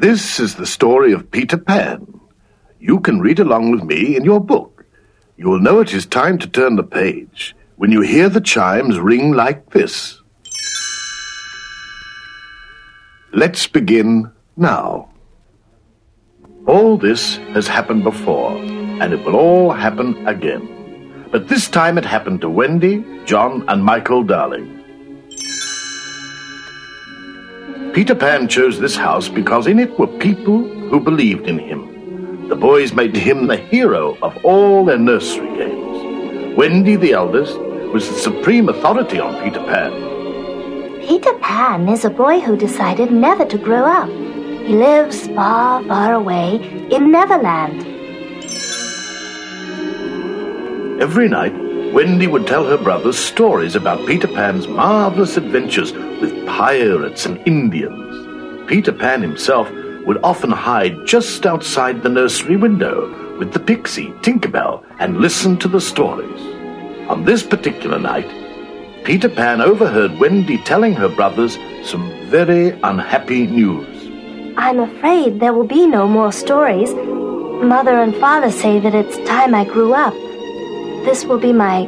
This is the story of Peter Pan. You can read along with me in your book. You will know it is time to turn the page when you hear the chimes ring like this. Let's begin now. All this has happened before, and it will all happen again. But this time it happened to Wendy, John, and Michael Darling. Peter Pan chose this house because in it were people who believed in him. The boys made him the hero of all their nursery games. Wendy, the eldest, was the supreme authority on Peter Pan. Peter Pan is a boy who decided never to grow up. He lives far, far away in Neverland. Every night, Wendy would tell her brothers stories about Peter Pan's marvelous adventures with pirates and Indians. Peter Pan himself would often hide just outside the nursery window with the pixie Tinkerbell and listen to the stories. On this particular night, Peter Pan overheard Wendy telling her brothers some very unhappy news. I'm afraid there will be no more stories. Mother and father say that it's time I grew up. This will be my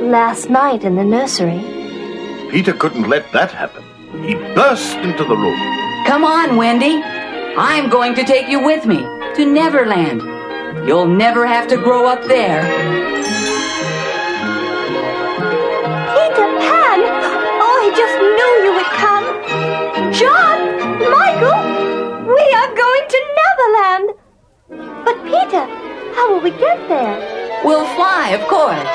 last night in the nursery. Peter couldn't let that happen. He burst into the room. Come on, Wendy. I'm going to take you with me to Neverland. You'll never have to grow up there. Peter Pan! Oh, I just knew you would come. John! Michael! We are going to Neverland! But Peter, how will we get there? We'll fly, of course.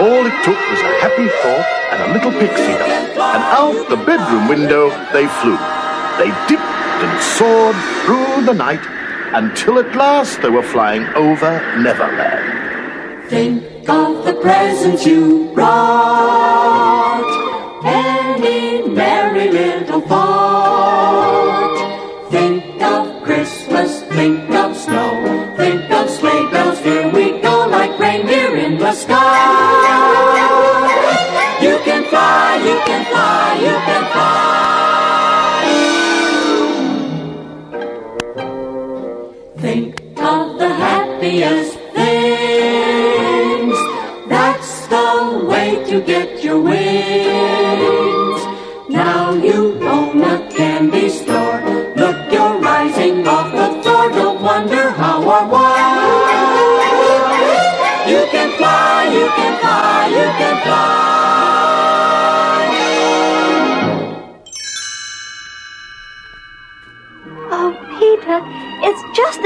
All it took was a happy thought and a little pixie dust, and out the bedroom window they flew. They dipped and soared through the night until at last they were flying over Neverland. Think of the presents you brought,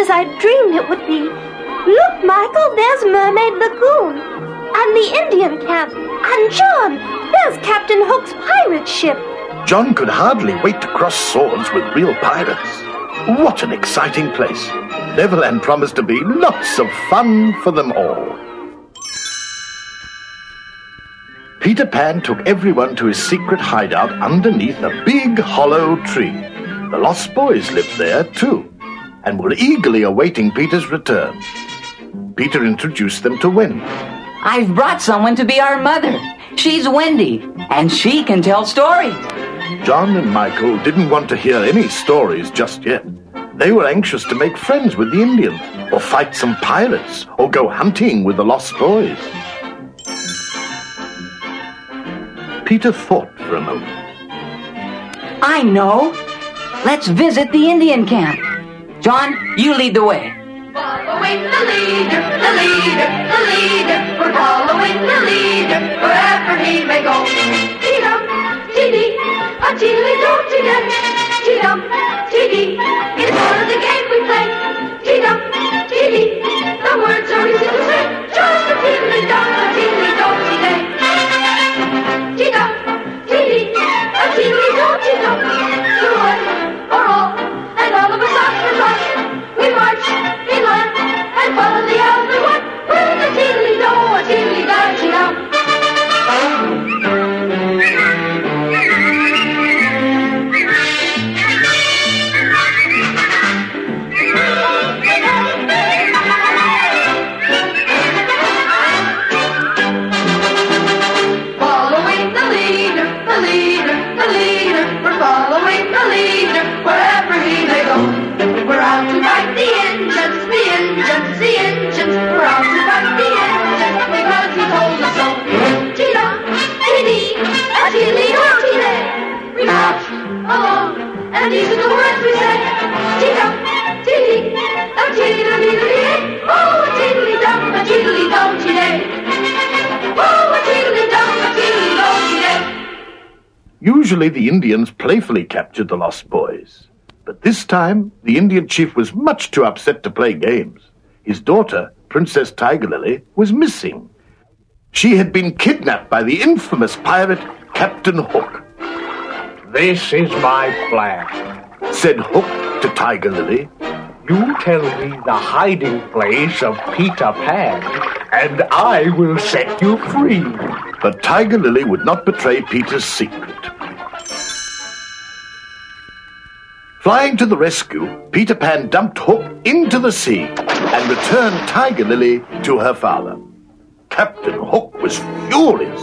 as I dreamed it would be. Look, Michael, there's Mermaid Lagoon. And the Indian camp. And John, there's Captain Hook's pirate ship. John could hardly wait to cross swords with real pirates. What an exciting place! Neverland promised to be lots of fun for them all. Peter Pan took everyone to his secret hideout underneath a big hollow tree. The Lost Boys lived there too, and were eagerly awaiting Peter's return. Peter introduced them to Wendy. I've brought someone to be our mother. She's Wendy, and she can tell stories. John and Michael didn't want to hear any stories just yet. They were anxious to make friends with the Indians, or fight some pirates, or go hunting with the Lost Boys. Peter thought for a moment. I know. Let's visit the Indian camp. John, you lead the way. Following the leader, the leader, the leader. We're following the leader wherever he may go. Tee-dum, tee-dee, a tee-dum, tee-dee. It's part of the game we play. Along, and these are the words we say. A chee-lee-lee-lee. Oh, chee-lee-dum, a. Oh, a chee-lee-dum, a chee-lee-dum-chee-day. Oh, Usually the Indians playfully captured the lost boys. But this time, the Indian chief was much too upset to play games. His daughter, Princess Tiger Lily, was missing. She had been kidnapped by the infamous pirate Captain Hook. This is my plan. Said Hook to Tiger Lily, You tell me the hiding place of Peter Pan, and I will set you free. but Tiger Lily would not betray Peter's secret. Flying to the rescue, Peter Pan dumped Hook into the sea and returned Tiger Lily to her father. Captain Hook was furious.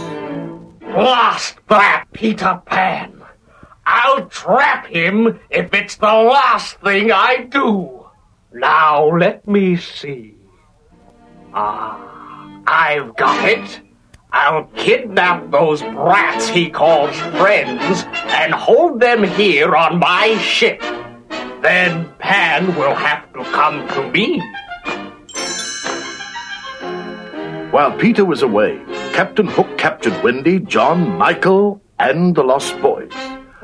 Lost that Peter Pan. I'll trap him if it's the last thing I do. Now let me see. Ah, I've got it. I'll kidnap those brats he calls friends and hold them here on my ship. Then Pan will have to come to me. While Peter was away, Captain Hook captured Wendy, John, Michael, and the Lost Boys.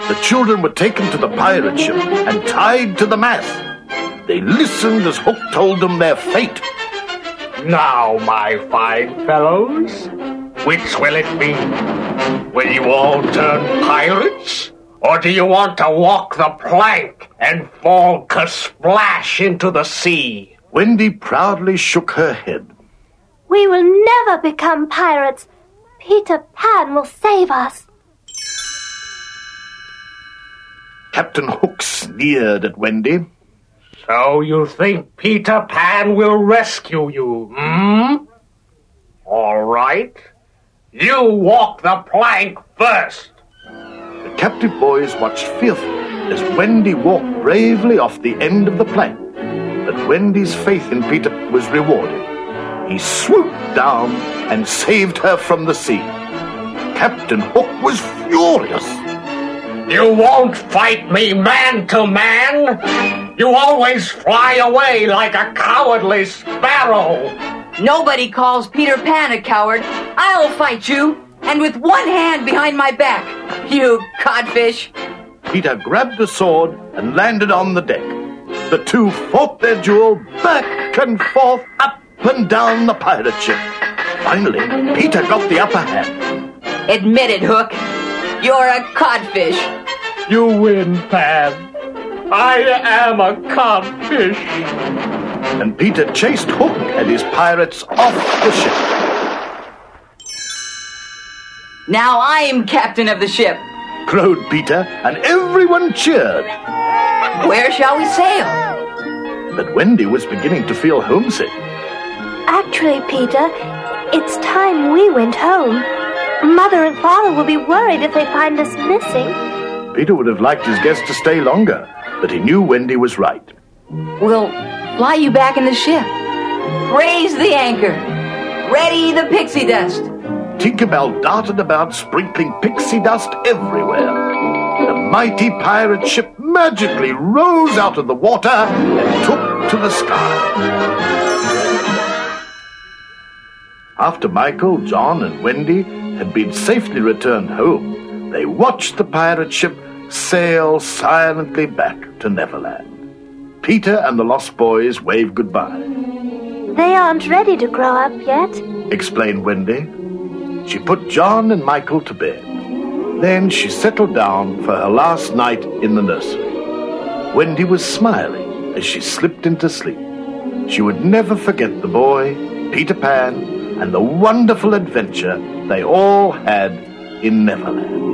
The children were taken to the pirate ship and tied to the mast. They listened as Hook told them their fate. Now, my fine fellows, which will it be? Will you all turn pirates? Or do you want to walk the plank and fall kersplash into the sea? Wendy proudly shook her head. We will never become pirates. Peter Pan will save us. Captain Hook sneered at Wendy. So you think Peter Pan will rescue you, hmm? All right. You walk the plank first. The captive boys watched fearfully as Wendy walked bravely off the end of the plank. But Wendy's faith in Peter was rewarded. He swooped down and saved her from the sea. Captain Hook was furious. You won't fight me man to man. You always fly away like a cowardly sparrow. Nobody calls Peter Pan a coward. I'll fight you, and with one hand behind my back. You codfish. Peter grabbed a sword and landed on the deck. The two fought their duel back and forth, up and down the pirate ship. Finally, Peter got the upper hand. Admit it, Hook. You're a codfish. You win, Pan. I am a codfish. and Peter chased Hook and his pirates off the ship. Now I'm captain of the ship. Crowed Peter, and everyone cheered. Where shall we sail? But Wendy was beginning to feel homesick. Actually, Peter, it's time we went home. Mother and Father will be worried if they find us missing. Peter would have liked his guest to stay longer, but he knew Wendy was right. We'll fly you back in the ship. Raise the anchor. Ready the pixie dust. Tinkerbell darted about, sprinkling pixie dust everywhere. The mighty pirate ship magically rose out of the water and took to the sky. After Michael, John, and Wendy had been safely returned home, they watched the pirate ship sail silently back to Neverland. Peter and the Lost Boys waved goodbye. They aren't ready to grow up yet. explained Wendy. She put John and Michael to bed. Then she settled down for her last night in the nursery. Wendy was smiling as she slipped into sleep. She would never forget the boy, Peter Pan, and the wonderful adventure they all had in Neverland.